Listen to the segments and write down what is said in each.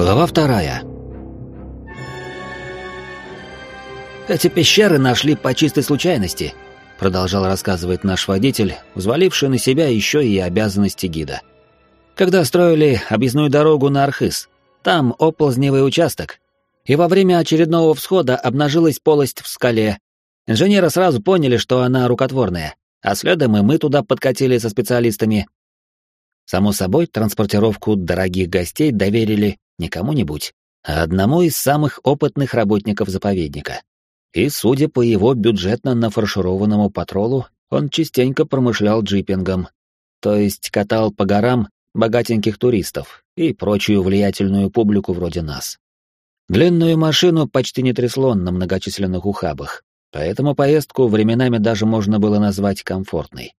Глава вторая. «Эти пещеры нашли по чистой случайности», — продолжал рассказывать наш водитель, взваливший на себя еще и обязанности гида. «Когда строили объездную дорогу на Архыз, там оползневый участок, и во время очередного всхода обнажилась полость в скале. Инженеры сразу поняли, что она рукотворная, а следом и мы туда подкатили со специалистами. Само собой, транспортировку дорогих гостей доверили не кому-нибудь, а одному из самых опытных работников заповедника. И, судя по его бюджетно нафаршированному патролу, он частенько промышлял джипингом, то есть катал по горам богатеньких туристов и прочую влиятельную публику вроде нас. Длинную машину почти не трясло на многочисленных ухабах, поэтому поездку временами даже можно было назвать комфортной.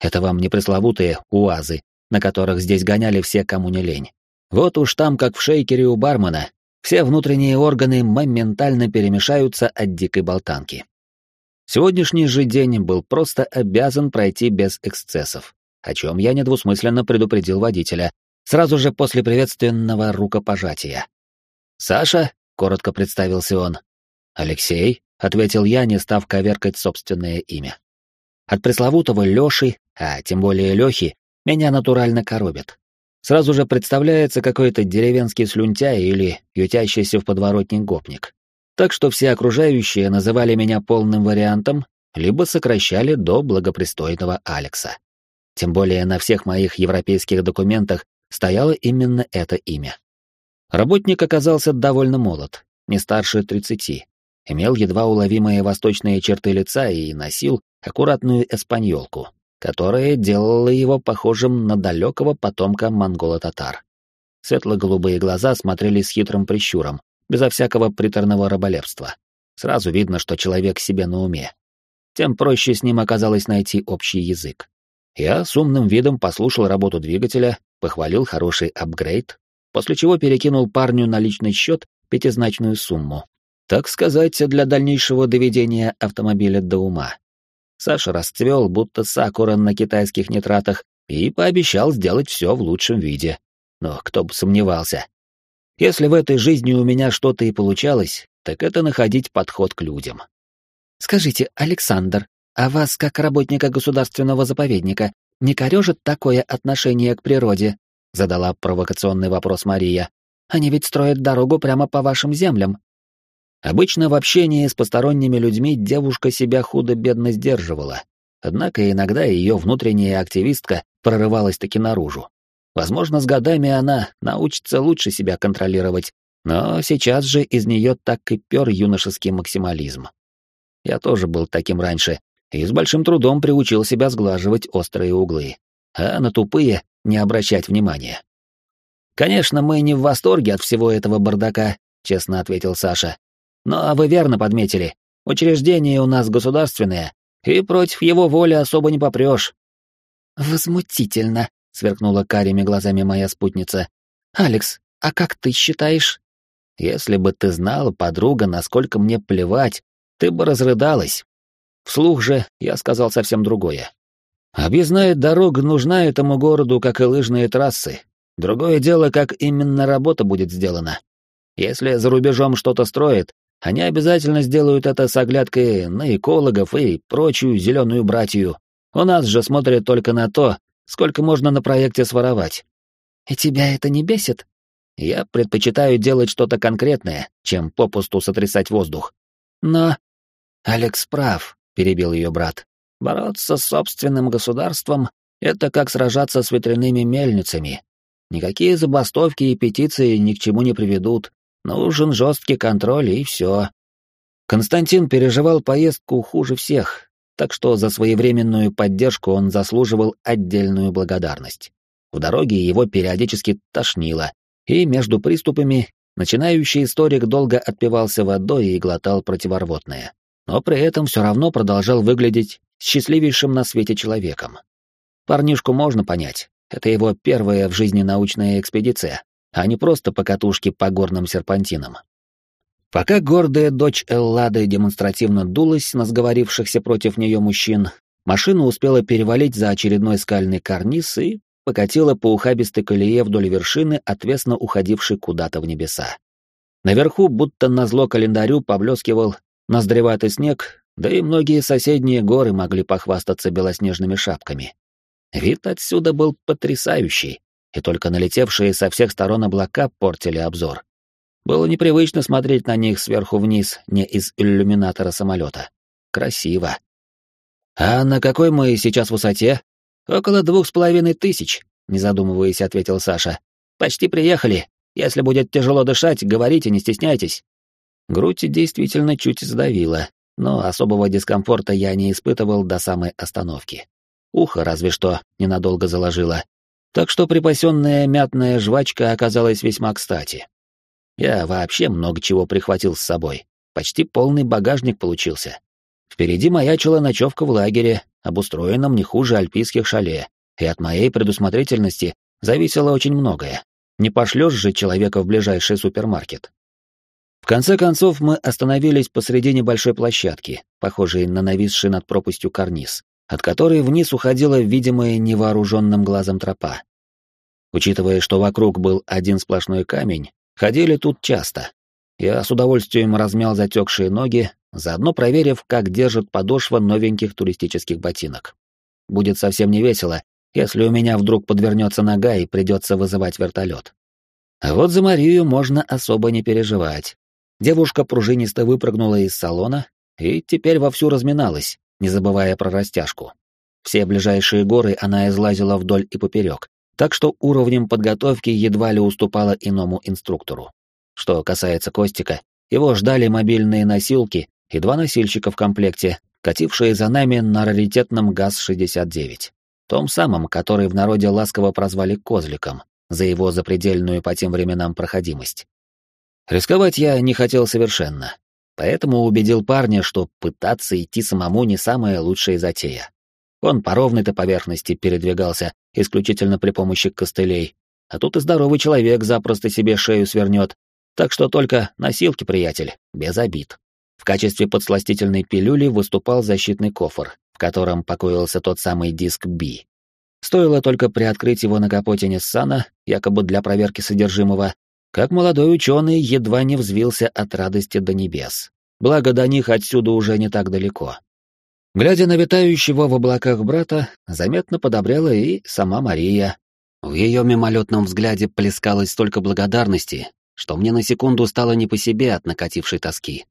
Это вам не пресловутые УАЗы, на которых здесь гоняли все, кому не лень. Вот уж там, как в шейкере у бармена, все внутренние органы моментально перемешаются от дикой болтанки. Сегодняшний же день был просто обязан пройти без эксцессов, о чем я недвусмысленно предупредил водителя, сразу же после приветственного рукопожатия. «Саша», — коротко представился он. «Алексей», — ответил я, не став коверкать собственное имя. От пресловутого Лёши, а тем более Лёхи, меня натурально коробит. Сразу же представляется какой-то деревенский слюнтяй или ютящийся в подворотне гопник. Так что все окружающие называли меня полным вариантом, либо сокращали до благопристойного Алекса. Тем более на всех моих европейских документах стояло именно это имя. Работник оказался довольно молод, не старше 30, имел едва уловимые восточные черты лица и носил аккуратную эспаньолку которое делало его похожим на далекого потомка монголо-татар. Светло-голубые глаза смотрели с хитрым прищуром, безо всякого приторного раболепства. Сразу видно, что человек себе на уме. Тем проще с ним оказалось найти общий язык. Я с умным видом послушал работу двигателя, похвалил хороший апгрейд, после чего перекинул парню на личный счет пятизначную сумму. Так сказать, для дальнейшего доведения автомобиля до ума. Саша расцвел, будто сакура на китайских нитратах, и пообещал сделать все в лучшем виде. Но кто бы сомневался. Если в этой жизни у меня что-то и получалось, так это находить подход к людям. «Скажите, Александр, а вас, как работника государственного заповедника, не корежит такое отношение к природе?» — задала провокационный вопрос Мария. «Они ведь строят дорогу прямо по вашим землям, Обычно в общении с посторонними людьми девушка себя худо-бедно сдерживала, однако иногда ее внутренняя активистка прорывалась таки наружу. Возможно, с годами она научится лучше себя контролировать, но сейчас же из нее так и пер юношеский максимализм. Я тоже был таким раньше и с большим трудом приучил себя сглаживать острые углы, а на тупые не обращать внимания. «Конечно, мы не в восторге от всего этого бардака», — честно ответил Саша, но вы верно подметили, учреждение у нас государственное, и против его воли особо не попрешь. Возмутительно, сверкнула карими глазами моя спутница. Алекс, а как ты считаешь? Если бы ты знала, подруга, насколько мне плевать, ты бы разрыдалась. Вслух же я сказал совсем другое. Объездная дорога нужна этому городу, как и лыжные трассы. Другое дело, как именно работа будет сделана. Если за рубежом что-то строят, они обязательно сделают это с оглядкой на экологов и прочую зеленую братью. У нас же смотрят только на то, сколько можно на проекте своровать. И тебя это не бесит? Я предпочитаю делать что-то конкретное, чем попусту сотрясать воздух. Но... Алекс прав, перебил ее брат. Бороться с собственным государством — это как сражаться с ветряными мельницами. Никакие забастовки и петиции ни к чему не приведут. Нужен жесткий контроль и все. Константин переживал поездку хуже всех, так что за своевременную поддержку он заслуживал отдельную благодарность. В дороге его периодически тошнило, и между приступами начинающий историк долго отпивался водой и глотал противорвотное, но при этом все равно продолжал выглядеть счастливейшим на свете человеком. Парнишку можно понять, это его первая в жизни научная экспедиция, а не просто покатушки по горным серпантинам. Пока гордая дочь Эллады демонстративно дулась на сговорившихся против нее мужчин, машина успела перевалить за очередной скальный карниз и покатила по ухабистой колее вдоль вершины, отвесно уходившей куда-то в небеса. Наверху, будто назло календарю, поблескивал ноздреватый снег, да и многие соседние горы могли похвастаться белоснежными шапками. Вид отсюда был потрясающий, и только налетевшие со всех сторон облака портили обзор. Было непривычно смотреть на них сверху вниз, не из иллюминатора самолета. Красиво. «А на какой мы сейчас высоте?» «Около двух с половиной тысяч», — не задумываясь, ответил Саша. «Почти приехали. Если будет тяжело дышать, говорите, не стесняйтесь». Грудь действительно чуть сдавила, но особого дискомфорта я не испытывал до самой остановки. Ухо разве что ненадолго заложило. Так что припасенная мятная жвачка оказалась весьма кстати. Я вообще много чего прихватил с собой. Почти полный багажник получился. Впереди маячила ночевка в лагере, обустроенном не хуже альпийских шале, и от моей предусмотрительности зависело очень многое. Не пошлешь же человека в ближайший супермаркет. В конце концов мы остановились посреди небольшой площадки, похожей на нависший над пропастью карниз, от которой вниз уходила видимая невооруженным глазом тропа. Учитывая, что вокруг был один сплошной камень, ходили тут часто. Я с удовольствием размял затекшие ноги, заодно проверив, как держит подошва новеньких туристических ботинок. Будет совсем не весело, если у меня вдруг подвернется нога и придется вызывать вертолет. А вот за Марию можно особо не переживать. Девушка пружинисто выпрыгнула из салона и теперь вовсю разминалась, не забывая про растяжку. Все ближайшие горы она излазила вдоль и поперек, так что уровнем подготовки едва ли уступала иному инструктору. Что касается Костика, его ждали мобильные носилки и два носильщика в комплекте, катившие за нами на раритетном ГАЗ-69, том самом, который в народе ласково прозвали «козликом», за его запредельную по тем временам проходимость. Рисковать я не хотел совершенно, поэтому убедил парня, что пытаться идти самому не самая лучшая затея. Он по ровной-то поверхности передвигался исключительно при помощи костылей, а тут и здоровый человек запросто себе шею свернет, так что только носилки, приятель, без обид. В качестве подсластительной пилюли выступал защитный кофр, в котором покоился тот самый диск B. Стоило только приоткрыть его на капоте Ниссана, якобы для проверки содержимого, как молодой ученый едва не взвился от радости до небес. Благо до них отсюда уже не так далеко. Глядя на витающего в облаках брата, заметно подобрела и сама Мария. В ее мимолетном взгляде плескалось столько благодарности, что мне на секунду стало не по себе от накатившей тоски.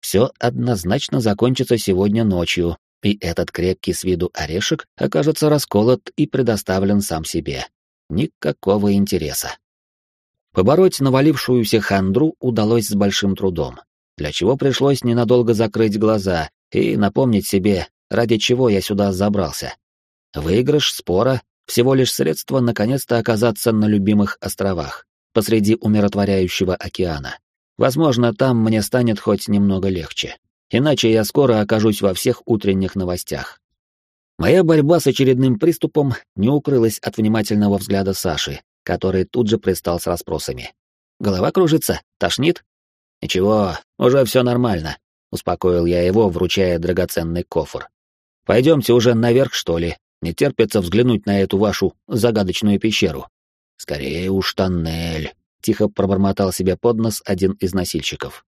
Все однозначно закончится сегодня ночью, и этот крепкий с виду орешек окажется расколот и предоставлен сам себе. Никакого интереса. Побороть навалившуюся хандру удалось с большим трудом, для чего пришлось ненадолго закрыть глаза и напомнить себе, ради чего я сюда забрался. Выигрыш спора — всего лишь средство наконец-то оказаться на любимых островах, посреди умиротворяющего океана. Возможно, там мне станет хоть немного легче. Иначе я скоро окажусь во всех утренних новостях. Моя борьба с очередным приступом не укрылась от внимательного взгляда Саши, который тут же пристал с расспросами. «Голова кружится? Тошнит?» «Ничего, уже все нормально», — успокоил я его, вручая драгоценный кофр. «Пойдемте уже наверх, что ли? Не терпится взглянуть на эту вашу загадочную пещеру». «Скорее уж тоннель», тихо пробормотал себе под нос один из носильщиков.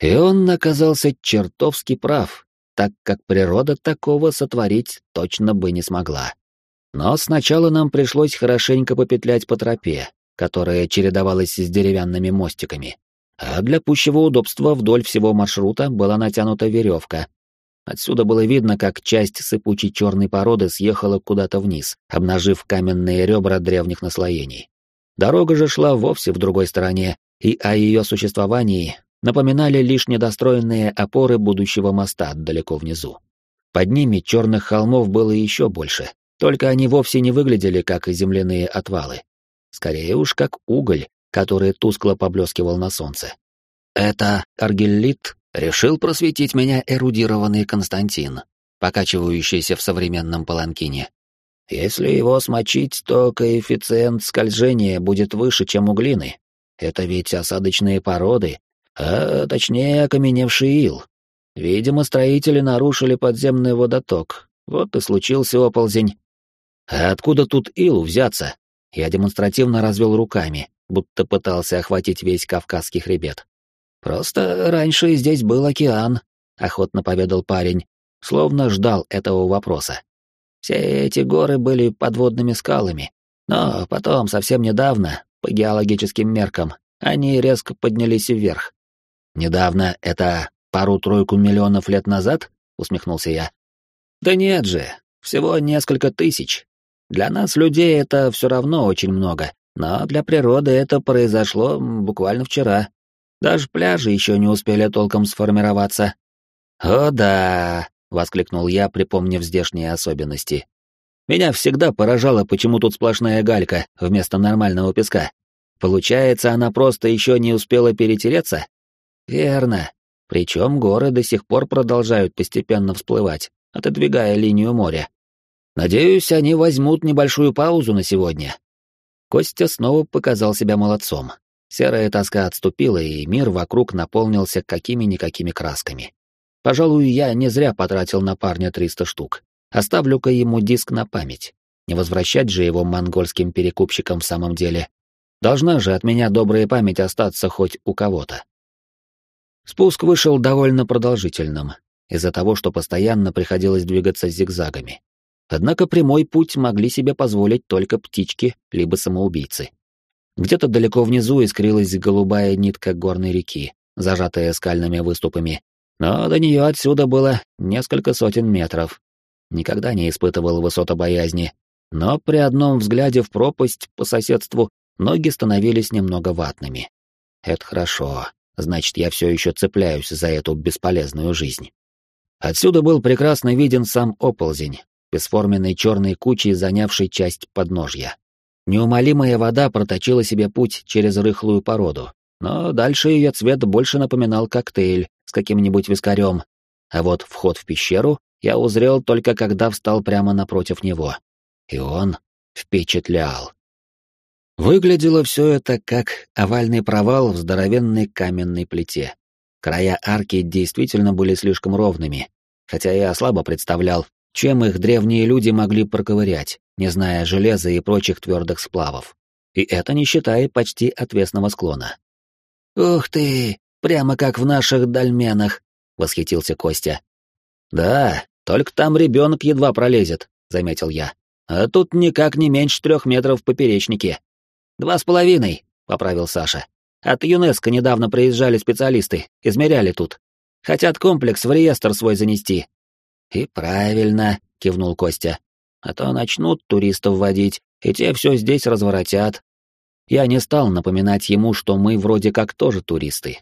И он оказался чертовски прав, так как природа такого сотворить точно бы не смогла. Но сначала нам пришлось хорошенько попетлять по тропе, которая чередовалась с деревянными мостиками. А для пущего удобства вдоль всего маршрута была натянута веревка. Отсюда было видно, как часть сыпучей черной породы съехала куда-то вниз, обнажив каменные ребра древних наслоений. Дорога же шла вовсе в другой стороне, и о ее существовании напоминали лишь недостроенные опоры будущего моста далеко внизу. Под ними черных холмов было еще больше, только они вовсе не выглядели как земляные отвалы. Скорее уж как уголь, который тускло поблескивал на солнце. Это аргеллит решил просветить меня эрудированный Константин, покачивающийся в современном паланкине. Если его смочить, то коэффициент скольжения будет выше, чем у глины. Это ведь осадочные породы, а точнее окаменевший ил. Видимо, строители нарушили подземный водоток. Вот и случился оползень. А откуда тут илу взяться? Я демонстративно развел руками, будто пытался охватить весь Кавказский хребет. «Просто раньше здесь был океан», — охотно поведал парень, словно ждал этого вопроса. «Все эти горы были подводными скалами, но потом, совсем недавно, по геологическим меркам, они резко поднялись вверх. Недавно это пару-тройку миллионов лет назад?» — усмехнулся я. «Да нет же, всего несколько тысяч. Для нас, людей, это все равно очень много, но для природы это произошло буквально вчера. Даже пляжи еще не успели толком сформироваться. «О да!» — воскликнул я, припомнив здешние особенности. «Меня всегда поражало, почему тут сплошная галька вместо нормального песка. Получается, она просто еще не успела перетереться?» «Верно. Причем горы до сих пор продолжают постепенно всплывать, отодвигая линию моря. Надеюсь, они возьмут небольшую паузу на сегодня, Костя снова показал себя молодцом. Серая тоска отступила, и мир вокруг наполнился какими-никакими красками. Пожалуй, я не зря потратил на парня 300 штук. Оставлю-ка ему диск на память. Не возвращать же его монгольским перекупщикам в самом деле. Должна же от меня добрая память остаться хоть у кого-то. Спуск вышел довольно продолжительным, из-за того, что постоянно приходилось двигаться зигзагами. Однако прямой путь могли себе позволить только птички либо самоубийцы. Где-то далеко внизу искрилась голубая нитка горной реки, зажатая скальными выступами, но до нее отсюда было несколько сотен метров. Никогда не испытывал высотобоязни, но при одном взгляде в пропасть по соседству ноги становились немного ватными. Это хорошо, значит, я все еще цепляюсь за эту бесполезную жизнь. Отсюда был прекрасно виден сам оползень, бесформенной черной кучей, занявшей часть подножья. Неумолимая вода проточила себе путь через рыхлую породу, но дальше ее цвет больше напоминал коктейль с каким-нибудь вискарем, а вот вход в пещеру я узрел только когда встал прямо напротив него. И он впечатлял. Выглядело все это как овальный провал в здоровенной каменной плите. Края арки действительно были слишком ровными, хотя я слабо представлял, чем их древние люди могли проковырять, не зная железа и прочих твердых сплавов. И это не считая почти отвесного склона. «Ух ты! Прямо как в наших дольменах!» — восхитился Костя. «Да, только там ребенок едва пролезет», — заметил я. «А тут никак не меньше трех метров в поперечнике». «Два с половиной», — поправил Саша. «От ЮНЕСКО недавно приезжали специалисты, измеряли тут. Хотят комплекс в реестр свой занести, «И правильно», — кивнул Костя. «А то начнут туристов водить, и те все здесь разворотят». Я не стал напоминать ему, что мы вроде как тоже туристы.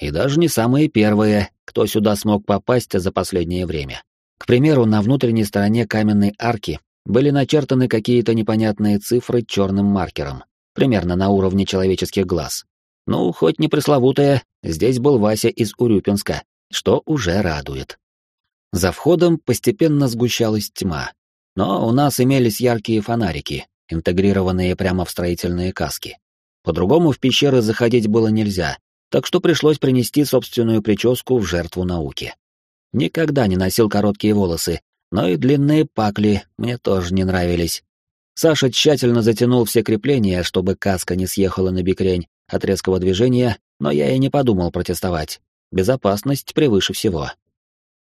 И даже не самые первые, кто сюда смог попасть за последнее время. К примеру, на внутренней стороне каменной арки были начертаны какие-то непонятные цифры черным маркером, примерно на уровне человеческих глаз. Ну, хоть не пресловутая, здесь был Вася из Урюпинска, что уже радует. За входом постепенно сгущалась тьма, но у нас имелись яркие фонарики, интегрированные прямо в строительные каски. По-другому в пещеры заходить было нельзя, так что пришлось принести собственную прическу в жертву науки. Никогда не носил короткие волосы, но и длинные пакли мне тоже не нравились. Саша тщательно затянул все крепления, чтобы каска не съехала на бикрень от резкого движения, но я и не подумал протестовать. Безопасность превыше всего.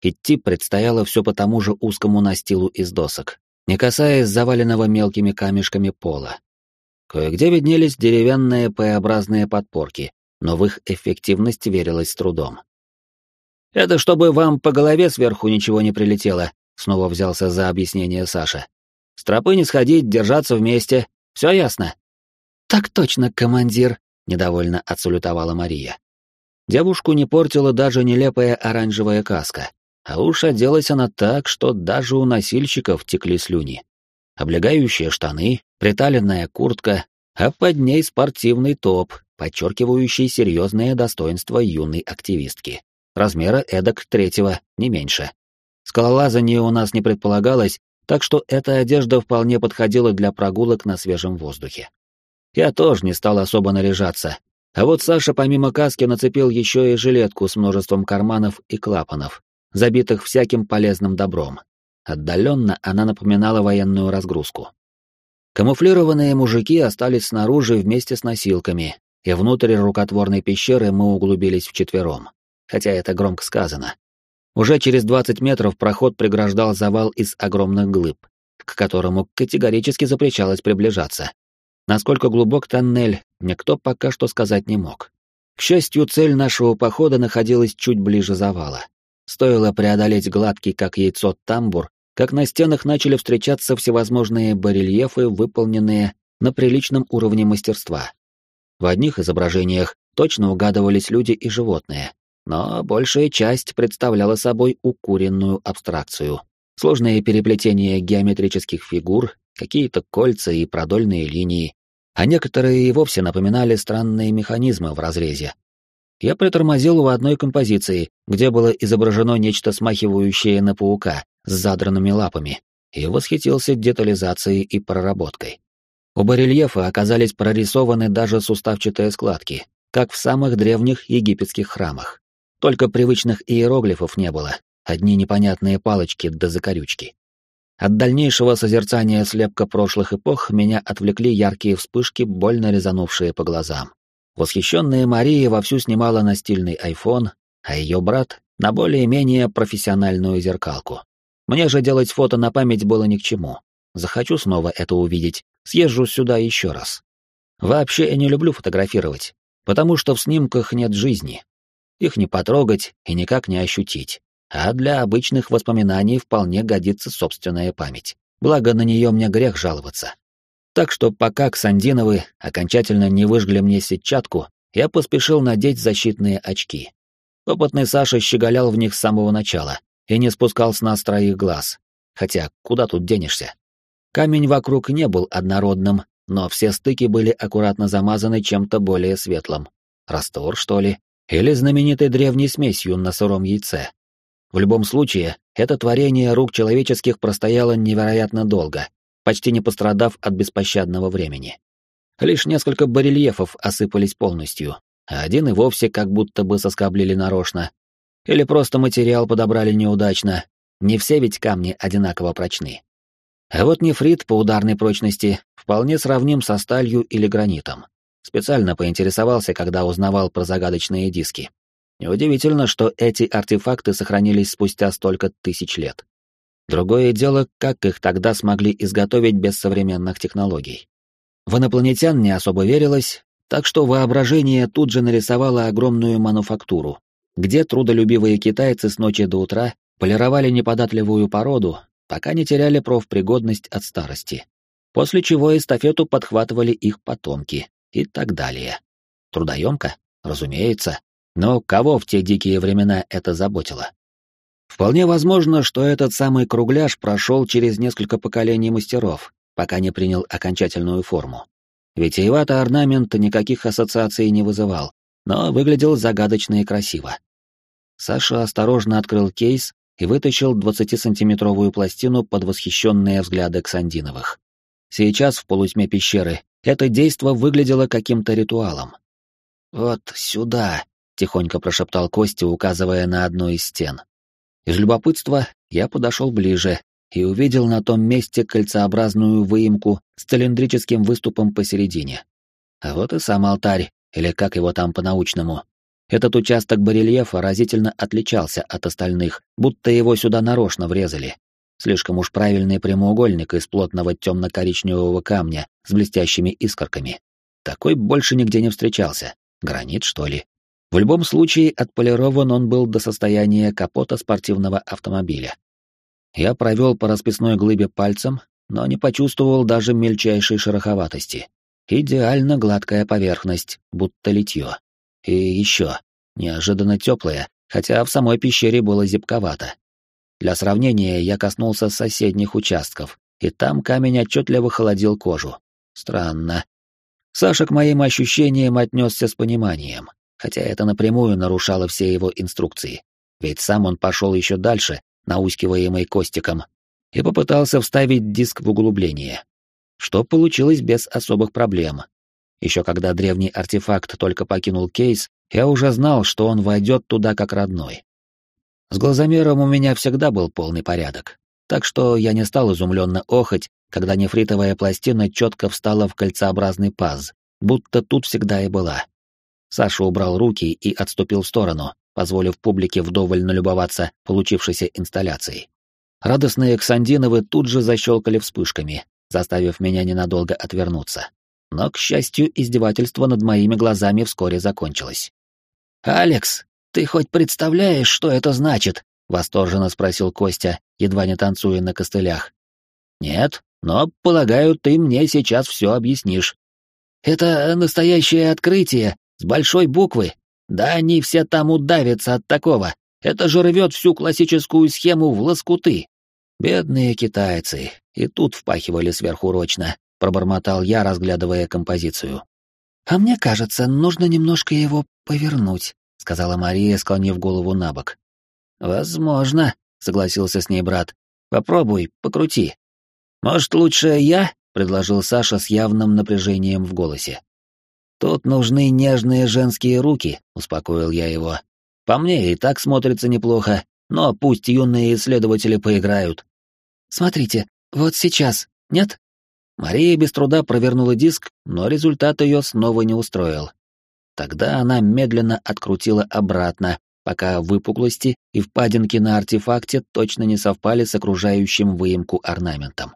Идти предстояло все по тому же узкому настилу из досок, не касаясь заваленного мелкими камешками пола. Кое-где виднелись деревянные П-образные подпорки, но в их эффективность верилось с трудом. «Это чтобы вам по голове сверху ничего не прилетело», — снова взялся за объяснение Саша. «С тропы не сходить, держаться вместе. Все ясно?» «Так точно, командир», — недовольно отсулютовала Мария. Девушку не портила даже нелепая оранжевая каска, а уж оделась она так, что даже у носильщиков текли слюни. Облегающие штаны, приталенная куртка, а под ней спортивный топ, подчеркивающий серьезное достоинство юной активистки. Размера эдак третьего, не меньше. Скалолазание у нас не предполагалось, так что эта одежда вполне подходила для прогулок на свежем воздухе. Я тоже не стал особо наряжаться, а вот Саша помимо каски нацепил еще и жилетку с множеством карманов и клапанов, забитых всяким полезным добром. Отдаленно она напоминала военную разгрузку. Камуфлированные мужики остались снаружи вместе с носилками, и внутрь рукотворной пещеры мы углубились вчетвером. Хотя это громко сказано. Уже через 20 метров проход преграждал завал из огромных глыб, к которому категорически запрещалось приближаться. Насколько глубок тоннель, никто пока что сказать не мог. К счастью, цель нашего похода находилась чуть ближе завала. Стоило преодолеть гладкий, как яйцо, тамбур, как на стенах начали встречаться всевозможные барельефы, выполненные на приличном уровне мастерства. В одних изображениях точно угадывались люди и животные, но большая часть представляла собой укуренную абстракцию. Сложные переплетения геометрических фигур, какие-то кольца и продольные линии, а некоторые и вовсе напоминали странные механизмы в разрезе. Я притормозил у одной композиции, где было изображено нечто смахивающее на паука с задранными лапами, и восхитился детализацией и проработкой. У барельефа оказались прорисованы даже суставчатые складки, как в самых древних египетских храмах. Только привычных иероглифов не было, одни непонятные палочки да закорючки. От дальнейшего созерцания слепка прошлых эпох меня отвлекли яркие вспышки, больно резанувшие по глазам. Восхищенная Мария вовсю снимала на стильный айфон, а ее брат — на более-менее профессиональную зеркалку. Мне же делать фото на память было ни к чему. Захочу снова это увидеть, съезжу сюда еще раз. Вообще я не люблю фотографировать, потому что в снимках нет жизни, их не потрогать и никак не ощутить. А для обычных воспоминаний вполне годится собственная память. Благо, на нее мне грех жаловаться. Так что пока Ксандиновы окончательно не выжгли мне сетчатку, я поспешил надеть защитные очки. Опытный Саша щеголял в них с самого начала и не спускал с нас троих глаз. Хотя, куда тут денешься? Камень вокруг не был однородным, но все стыки были аккуратно замазаны чем-то более светлым. Раствор, что ли? или знаменитой древней смесью на сыром яйце. В любом случае, это творение рук человеческих простояло невероятно долго, почти не пострадав от беспощадного времени. Лишь несколько барельефов осыпались полностью, а один и вовсе как будто бы соскоблили нарочно. Или просто материал подобрали неудачно, не все ведь камни одинаково прочны. А вот нефрит по ударной прочности вполне сравним со сталью или гранитом. Специально поинтересовался, когда узнавал про загадочные диски. Неудивительно, что эти артефакты сохранились спустя столько тысяч лет. Другое дело, как их тогда смогли изготовить без современных технологий. В инопланетян не особо верилось, так что воображение тут же нарисовало огромную мануфактуру, где трудолюбивые китайцы с ночи до утра полировали неподатливую породу, пока не теряли профпригодность от старости. После чего эстафету подхватывали их потомки, и так далее. Трудоемко? Разумеется. Но кого в те дикие времена это заботило? Вполне возможно, что этот самый кругляш прошел через несколько поколений мастеров, пока не принял окончательную форму. Витиевато орнамент никаких ассоциаций не вызывал, но выглядел загадочно и красиво. Саша осторожно открыл кейс и вытащил 20-сантиметровую пластину под восхищенные взгляды Ксандиновых. Сейчас в полутьме пещеры это действо выглядело каким-то ритуалом. «Вот сюда», — тихонько прошептал Костя, указывая на одну из стен. Из любопытства я подошел ближе и увидел на том месте кольцеобразную выемку с цилиндрическим выступом посередине. А вот и сам алтарь, или как его там по-научному. Этот участок барельефа разительно отличался от остальных, будто его сюда нарочно врезали. Слишком уж правильный прямоугольник из плотного темно-коричневого камня с блестящими искорками. Такой больше нигде не встречался. Гранит, что ли? В любом случае, отполирован он был до состояния капота спортивного автомобиля. Я провел по расписной глыбе пальцем, но не почувствовал даже мельчайшей шероховатости. Идеально гладкая поверхность, будто литье. И еще, неожиданно теплая, хотя в самой пещере было зябковато. Для сравнения я коснулся соседних участков, и там камень отчетливо холодил кожу. Странно. Саша к моим ощущениям отнесся с пониманием, хотя это напрямую нарушало все его инструкции. Ведь сам он пошел еще дальше, наускиваемый Костиком, и попытался вставить диск в углубление. Что получилось без особых проблем. Еще когда древний артефакт только покинул кейс, я уже знал, что он войдет туда как родной. С глазомером у меня всегда был полный порядок. так что я не стал изумленно охать, когда нефритовая пластина четко встала в кольцеобразный паз, будто тут всегда и была. Саша убрал руки и отступил в сторону, позволив публике вдоволь налюбоваться получившейся инсталляцией. Радостные Ксандиновы тут же защелкали вспышками, заставив меня ненадолго отвернуться. Но, к счастью, издевательство над моими глазами вскоре закончилось. «Алекс, ты хоть представляешь, что это значит?» — восторженно спросил Костя, едва не танцуя на костылях. «Нет, но, полагаю, ты мне сейчас все объяснишь». «Это настоящее открытие, с большой буквы. Да они все там удавятся от такого. Это же рвет всю классическую схему в лоскуты». «Бедные китайцы, и тут впахивали сверхурочно», — пробормотал я, разглядывая композицию. «А мне кажется, нужно немножко его повернуть», — сказала Мария, склонив голову на бок. «Возможно», — согласился с ней брат. «Попробуй, покрути». «Может, лучше я?» — предложил Саша с явным напряжением в голосе. «Тут нужны нежные женские руки», — успокоил я его. «По мне и так смотрится неплохо, но пусть юные исследователи поиграют». «Смотрите, вот сейчас, нет?» Мария без труда провернула диск, но результат ее снова не устроил. Тогда она медленно открутила обратно, пока выпуклости и впадинки на артефакте точно не совпали с окружающим выемку орнаментом.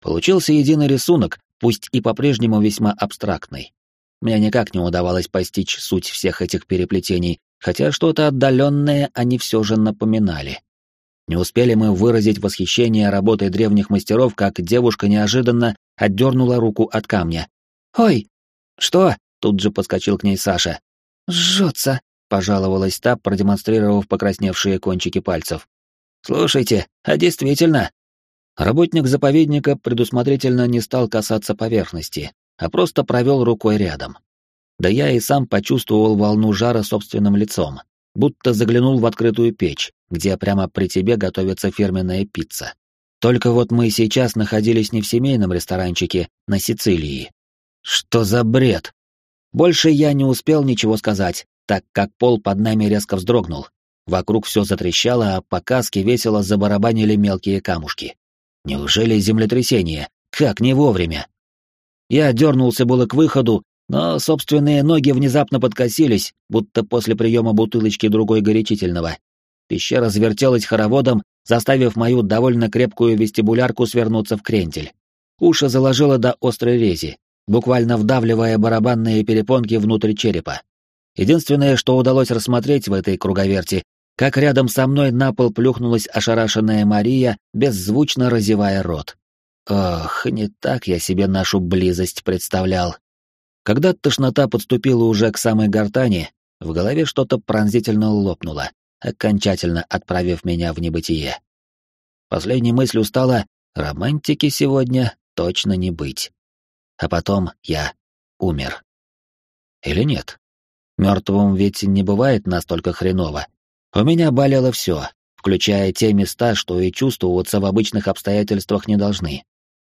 Получился единый рисунок, пусть и по-прежнему весьма абстрактный. Мне никак не удавалось постичь суть всех этих переплетений, хотя что-то отдаленное они все же напоминали. Не успели мы выразить восхищение работой древних мастеров, как девушка неожиданно отдернула руку от камня. «Ой!» «Что?» — тут же подскочил к ней Саша. «Жжется!» пожаловалась та, продемонстрировав покрасневшие кончики пальцев. «Слушайте, а действительно...» Работник заповедника предусмотрительно не стал касаться поверхности, а просто провел рукой рядом. Да я и сам почувствовал волну жара собственным лицом, будто заглянул в открытую печь, где прямо при тебе готовится фирменная пицца. Только вот мы сейчас находились не в семейном ресторанчике на Сицилии. Что за бред? Больше я не успел ничего сказать, так как пол под нами резко вздрогнул. Вокруг все затрещало, а по каске весело забарабанили мелкие камушки. Неужели землетрясение? Как не вовремя? Я дернулся было к выходу, но собственные ноги внезапно подкосились, будто после приема бутылочки другой горячительного. Пещера завертелась хороводом, заставив мою довольно крепкую вестибулярку свернуться в крентель. Уши заложило до острой рези, буквально вдавливая барабанные перепонки внутрь черепа. Единственное, что удалось рассмотреть в этой круговерти, как рядом со мной на пол плюхнулась ошарашенная Мария, беззвучно разевая рот. Ох, не так я себе нашу близость представлял. Когда тошнота подступила уже к самой гортани, в голове что-то пронзительно лопнуло, окончательно отправив меня в небытие. Последней мыслью стало «романтики сегодня точно не быть». А потом я умер. Или нет? Мертвым ведь не бывает настолько хреново. У меня болело все, включая те места, что и чувствоваться в обычных обстоятельствах не должны.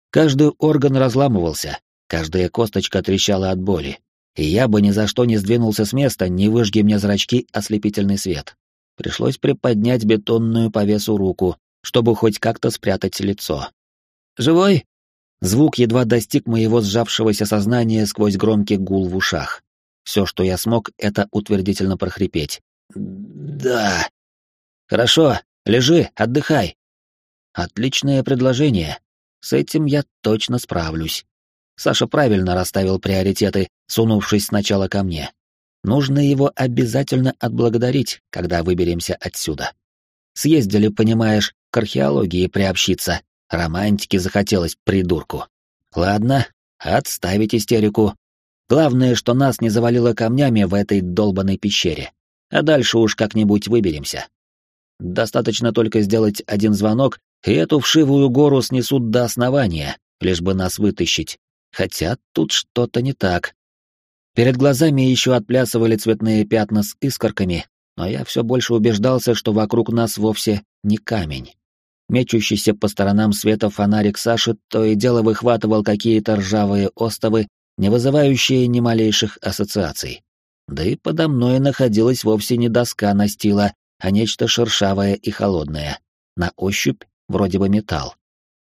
Каждый орган разламывался, каждая косточка трещала от боли, и я бы ни за что не сдвинулся с места, не выжги мне зрачки ослепительный свет. Пришлось приподнять бетонную по весу руку, чтобы хоть как-то спрятать лицо. «Живой?» Звук едва достиг моего сжавшегося сознания сквозь громкий гул в ушах. Все, что я смог, это утвердительно прохрипеть. «Да». «Хорошо, лежи, отдыхай». Отличное предложение. С этим я точно справлюсь. Саша правильно расставил приоритеты, сунувшись сначала ко мне. Нужно его обязательно отблагодарить, когда выберемся отсюда. Съездили, понимаешь, к археологии приобщиться. Романтики захотелось придурку. Ладно, отставить истерику, Главное, что нас не завалило камнями в этой долбанной пещере. А дальше уж как-нибудь выберемся. Достаточно только сделать один звонок, и эту вшивую гору снесут до основания, лишь бы нас вытащить. Хотя тут что-то не так. Перед глазами еще отплясывали цветные пятна с искорками, но я все больше убеждался, что вокруг нас вовсе не камень. Мечущийся по сторонам света фонарик Саши то и дело выхватывал какие-то ржавые остовы не вызывающие ни малейших ассоциаций. Да и подо мной находилась вовсе не доска настила, а нечто шершавое и холодное, на ощупь вроде бы металл.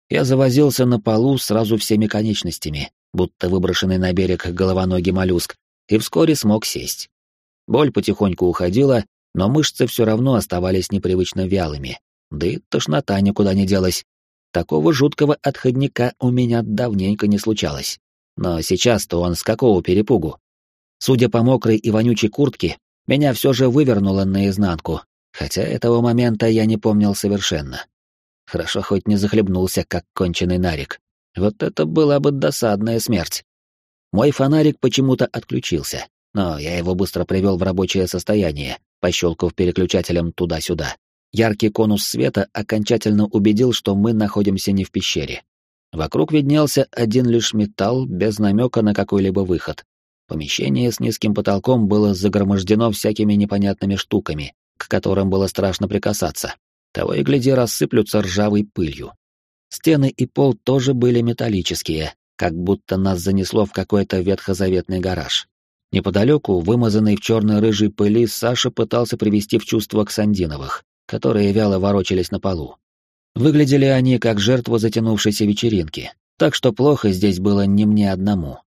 Я завозился на полу сразу всеми конечностями, будто выброшенный на берег головоногий моллюск, и вскоре смог сесть. Боль потихоньку уходила, но мышцы все равно оставались непривычно вялыми, да и тошнота никуда не делась. Такого жуткого отходника у меня давненько не случалось. Но сейчас-то он с какого перепугу? Судя по мокрой и вонючей куртке, меня все же вывернуло наизнанку, хотя этого момента я не помнил совершенно. Хорошо хоть не захлебнулся, как конченый нарик. Вот это была бы досадная смерть. Мой фонарик почему-то отключился, но я его быстро привел в рабочее состояние, пощелкав переключателем туда-сюда. Яркий конус света окончательно убедил, что мы находимся не в пещере. Вокруг виднелся один лишь металл, без намека на какой-либо выход. Помещение с низким потолком было загромождено всякими непонятными штуками, к которым было страшно прикасаться. Того и гляди, рассыплются ржавой пылью. Стены и пол тоже были металлические, как будто нас занесло в какой-то ветхозаветный гараж. Неподалеку, вымазанный в черно-рыжей пыли, Саша пытался привести в чувство Ксандиновых, которые вяло ворочались на полу. Выглядели они как жертва затянувшейся вечеринки, так что плохо здесь было не мне одному.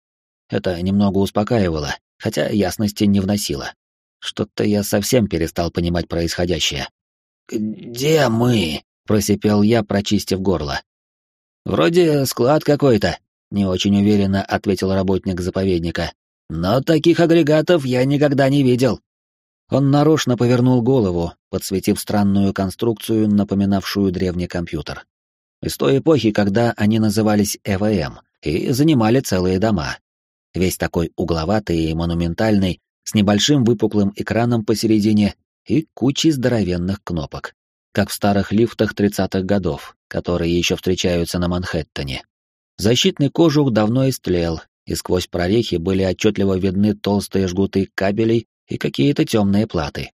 Это немного успокаивало, хотя ясности не вносило. Что-то я совсем перестал понимать происходящее. «Где мы?» — просипел я, прочистив горло. «Вроде склад какой-то», — не очень уверенно ответил работник заповедника. «Но таких агрегатов я никогда не видел». Он нарочно повернул голову, подсветив странную конструкцию, напоминавшую древний компьютер. Из той эпохи, когда они назывались ЭВМ и занимали целые дома. Весь такой угловатый и монументальный, с небольшим выпуклым экраном посередине и кучей здоровенных кнопок, как в старых лифтах 30-х годов, которые еще встречаются на Манхэттене. Защитный кожух давно истлел, и сквозь прорехи были отчетливо видны толстые жгуты кабелей и какие-то темные платы.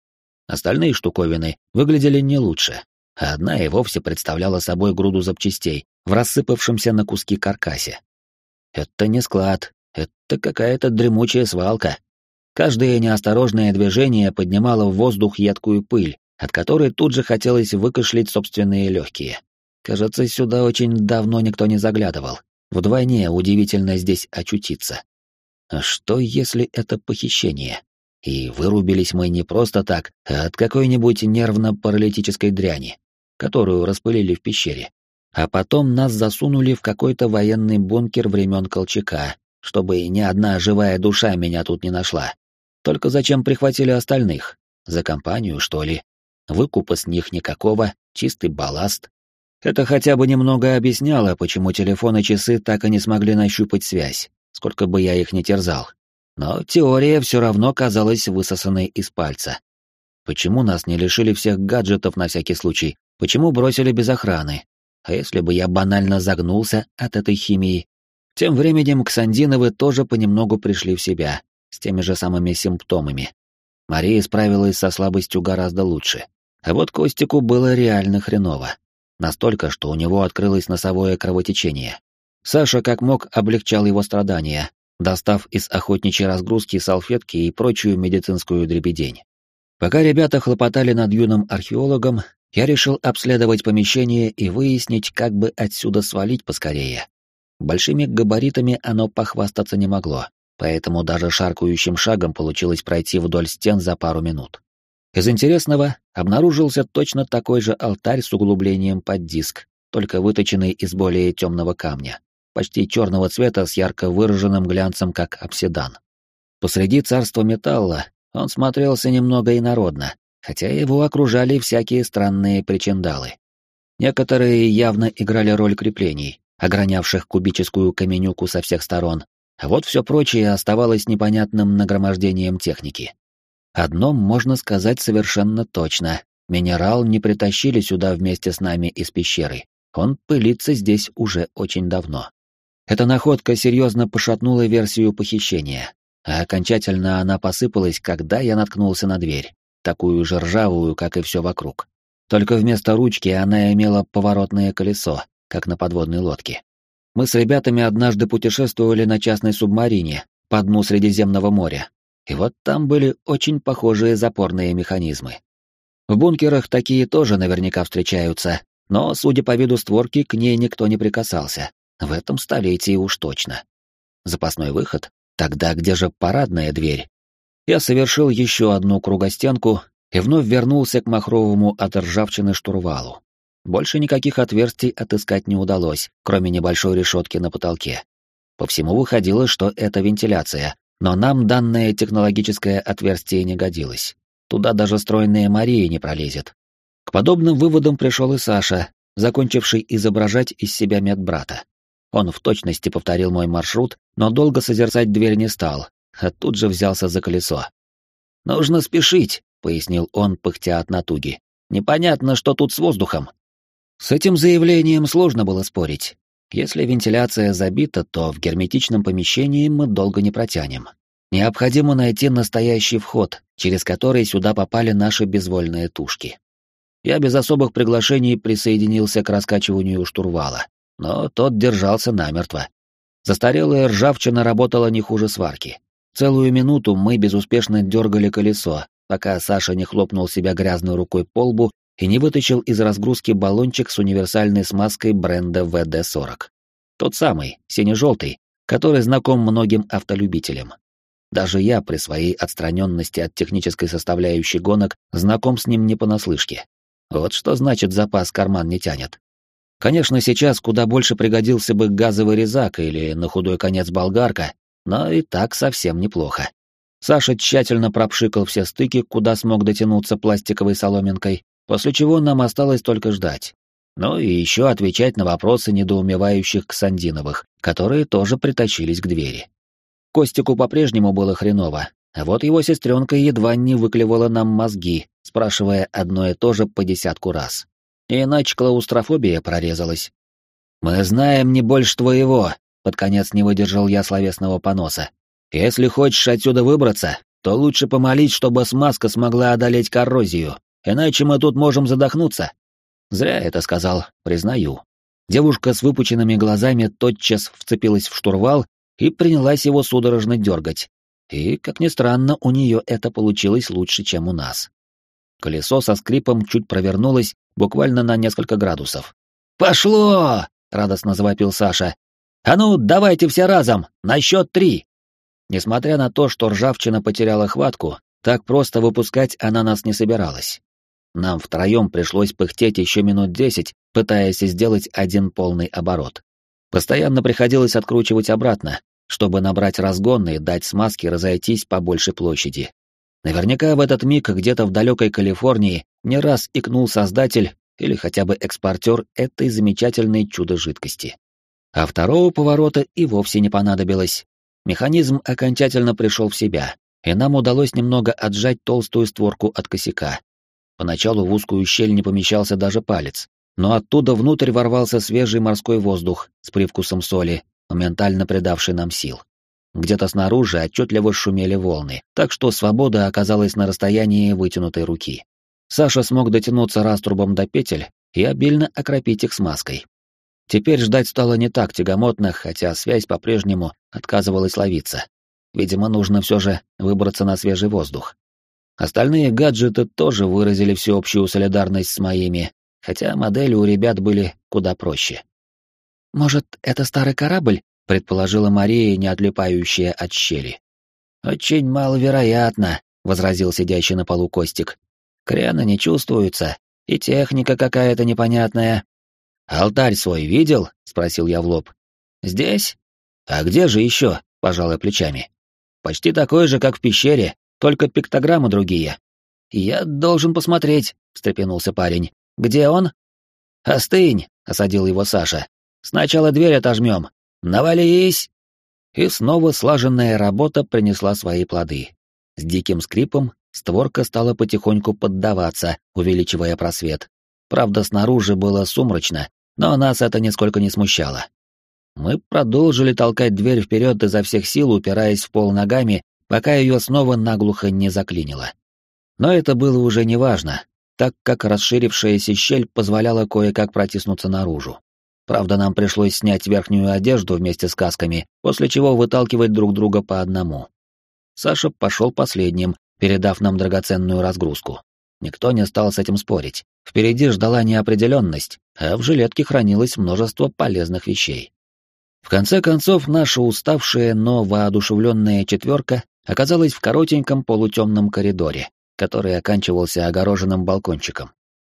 Остальные штуковины выглядели не лучше, а одна и вовсе представляла собой груду запчастей в рассыпавшемся на куски каркасе. Это не склад, это какая-то дремучая свалка. Каждое неосторожное движение поднимало в воздух едкую пыль, от которой тут же хотелось выкашлять собственные легкие. Кажется, сюда очень давно никто не заглядывал. Вдвойне удивительно здесь очутиться. А что, если это похищение? И вырубились мы не просто так, а от какой-нибудь нервно-паралитической дряни, которую распылили в пещере. А потом нас засунули в какой-то военный бункер времен Колчака, чтобы ни одна живая душа меня тут не нашла. Только зачем прихватили остальных? За компанию, что ли? Выкупа с них никакого, чистый балласт. Это хотя бы немного объясняло, почему телефон и часы так и не смогли нащупать связь, сколько бы я их ни терзал. Но теория все равно казалась высосанной из пальца. Почему нас не лишили всех гаджетов на всякий случай? Почему бросили без охраны? А если бы я банально загнулся от этой химии? Тем временем Ксандиновы тоже понемногу пришли в себя, с теми же самыми симптомами. Мария справилась со слабостью гораздо лучше. А вот Костику было реально хреново. Настолько, что у него открылось носовое кровотечение. Саша как мог облегчал его страдания, достав из охотничьей разгрузки салфетки и прочую медицинскую дребедень. Пока ребята хлопотали над юным археологом, я решил обследовать помещение и выяснить, как бы отсюда свалить поскорее. Большими габаритами оно похвастаться не могло, поэтому даже шаркающим шагом получилось пройти вдоль стен за пару минут. Из интересного обнаружился точно такой же алтарь с углублением под диск, только выточенный из более темного камня почти черного цвета с ярко выраженным глянцем, как обсидан. Посреди царства металла он смотрелся немного инородно, хотя его окружали всякие странные причиндалы. Некоторые явно играли роль креплений, огранявших кубическую каменюку со всех сторон, а вот все прочее оставалось непонятным нагромождением техники. Одно можно сказать совершенно точно. Минерал не притащили сюда вместе с нами из пещеры. Он пылится здесь уже очень давно. Эта находка серьезно пошатнула версию похищения, а окончательно она посыпалась, когда я наткнулся на дверь, такую же ржавую, как и все вокруг. Только вместо ручки она имела поворотное колесо, как на подводной лодке. Мы с ребятами однажды путешествовали на частной субмарине по дну Средиземного моря, и вот там были очень похожие запорные механизмы. В бункерах такие тоже наверняка встречаются, но, судя по виду створки, к ней никто не прикасался. В этом столетии уж точно. Запасной выход? Тогда где же парадная дверь? Я совершил еще одну кругостенку и вновь вернулся к махровому от ржавчины штурвалу. Больше никаких отверстий отыскать не удалось, кроме небольшой решетки на потолке. По всему выходило, что это вентиляция, но нам данное технологическое отверстие не годилось. Туда даже стройная Мария не пролезет. К подобным выводам пришел и Саша, закончивший изображать из себя медбрата. Он в точности повторил мой маршрут, но долго созерцать дверь не стал, а тут же взялся за колесо. «Нужно спешить», — пояснил он, пыхтя от натуги. «Непонятно, что тут с воздухом». С этим заявлением сложно было спорить. Если вентиляция забита, то в герметичном помещении мы долго не протянем. Необходимо найти настоящий вход, через который сюда попали наши безвольные тушки. Я без особых приглашений присоединился к раскачиванию штурвала, но тот держался намертво. Застарелая ржавчина работала не хуже сварки. Целую минуту мы безуспешно дергали колесо, пока Саша не хлопнул себя грязной рукой по лбу и не вытащил из разгрузки баллончик с универсальной смазкой бренда ВД-40. Тот самый, сине-желтый, который знаком многим автолюбителям. Даже я при своей отстраненности от технической составляющей гонок знаком с ним не понаслышке. Вот что значит запас карман не тянет. Конечно, сейчас куда больше пригодился бы газовый резак или, на худой конец, болгарка, но и так совсем неплохо. Саша тщательно пропшикал все стыки, куда смог дотянуться пластиковой соломинкой, после чего нам осталось только ждать. Ну и еще отвечать на вопросы недоумевающих Ксандиновых, которые тоже притащились к двери. Костику по-прежнему было хреново, а вот его сестренка едва не выклевала нам мозги, спрашивая одно и то же по десятку раз. Иначе клаустрофобия прорезалась. «Мы знаем не больше твоего», — под конец не выдержал я словесного поноса. «Если хочешь отсюда выбраться, то лучше помолить, чтобы смазка смогла одолеть коррозию, иначе мы тут можем задохнуться. Зря это сказал, признаю. Девушка с выпученными глазами тотчас вцепилась в штурвал и принялась его судорожно дергать. И, как ни странно, у нее это получилось лучше, чем у нас. Колесо со скрипом чуть провернулось буквально на несколько градусов. «Пошло!» — радостно завопил Саша. «А ну, давайте все разом, на счет три!» Несмотря на то, что ржавчина потеряла хватку, так просто выпускать она нас не собиралась. Нам втроем пришлось пыхтеть еще минут десять, пытаясь сделать один полный оборот. Постоянно приходилось откручивать обратно, чтобы набрать разгон и дать смазке разойтись по большей площади. Наверняка в этот миг где-то в далекой Калифорнии не раз икнул создатель или хотя бы экспортер этой замечательной чудо-жидкости. А второго поворота и вовсе не понадобилось. Механизм окончательно пришел в себя, и нам удалось немного отжать толстую створку от косяка. Поначалу в узкую щель не помещался даже палец, но оттуда внутрь ворвался свежий морской воздух с привкусом соли, моментально придавший нам сил. Где-то снаружи отчетливо шумели волны, так что свобода оказалась на расстоянии вытянутой руки. Саша смог дотянуться раструбом до петель и обильно окропить их смазкой. Теперь ждать стало не так тягомотно, хотя связь по-прежнему отказывалась ловиться. Видимо, нужно все же выбраться на свежий воздух. Остальные гаджеты тоже выразили всеобщую солидарность с моими, хотя модели у ребят были куда проще. «Может, это старый корабль?» — предположила Мария, не отлипающая от щели. «Очень маловероятно», — возразил сидящий на полу Костик. «Крена не чувствуется, и техника какая-то непонятная». «Алтарь свой видел?» — спросил я в лоб. «Здесь? А где же еще?» — пожалуй плечами. «Почти такой же, как в пещере, только пиктограммы другие. Я должен посмотреть, встрепенулся парень. Где он? Остынь, осадил его Саша. Сначала дверь отожмем. Навались! И снова слаженная работа принесла свои плоды. С диким скрипом створка стала потихоньку поддаваться, увеличивая просвет. Правда, снаружи было сумрачно, но нас это нисколько не смущало. Мы продолжили толкать дверь вперед изо всех сил, упираясь в пол ногами пока ее снова наглухо не заклинило. Но это было уже неважно, так как расширившаяся щель позволяла кое-как протиснуться наружу. Правда, нам пришлось снять верхнюю одежду вместе с касками, после чего выталкивать друг друга по одному. Саша пошел последним, передав нам драгоценную разгрузку. Никто не стал с этим спорить. Впереди ждала неопределенность, а в жилетке хранилось множество полезных вещей. В конце концов, наша уставшая, но воодушевленная четверка оказалась в коротеньком полутемном коридоре, который оканчивался огороженным балкончиком.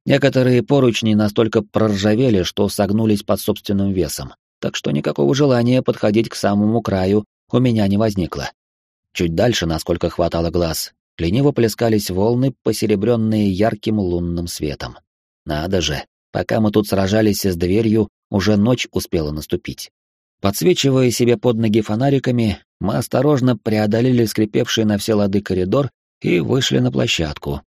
Некоторые поручни настолько проржавели, что согнулись под собственным весом, так что никакого желания подходить к самому краю у меня не возникло. Чуть дальше, насколько хватало глаз, лениво плескались волны, посеребренные ярким лунным светом. Надо же, пока мы тут сражались с дверью, уже ночь успела наступить. Подсвечивая себе под ноги фонариками, мы осторожно преодолели скрипевший на все лады коридор и вышли на площадку.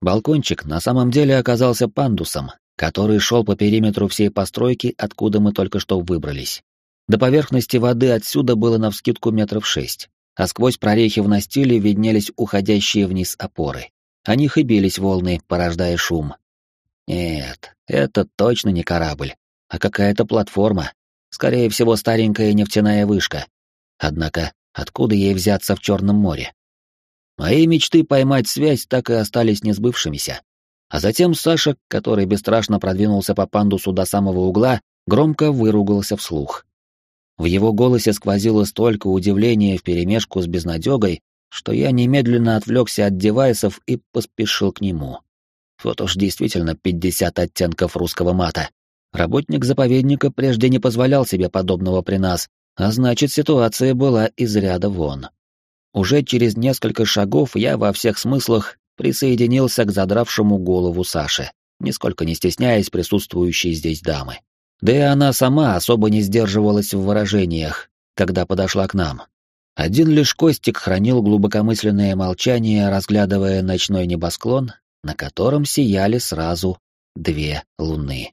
Балкончик на самом деле оказался пандусом, который шел по периметру всей постройки, откуда мы только что выбрались. До поверхности воды отсюда было навскидку метров шесть, а сквозь прорехи в настиле виднелись уходящие вниз опоры. О них и бились волны, порождая шум. Нет, это точно не корабль, а какая-то платформа. Скорее всего, старенькая нефтяная вышка. Однако, откуда ей взяться в Черном море? Мои мечты поймать связь так и остались несбывшимися. А затем Саша, который бесстрашно продвинулся по пандусу до самого угла, громко выругался вслух. В его голосе сквозило столько удивления вперемешку с безнадегой, что я немедленно отвлекся от девайсов и поспешил к нему. Вот уж действительно 50 оттенков русского мата. Работник заповедника прежде не позволял себе подобного при нас, а значит, ситуация была из ряда вон. Уже через несколько шагов я во всех смыслах присоединился к задравшему голову Саше, нисколько не стесняясь присутствующей здесь дамы. Да и она сама особо не сдерживалась в выражениях, когда подошла к нам. Один лишь Костик хранил глубокомысленное молчание, разглядывая ночной небосклон, на котором сияли сразу две луны.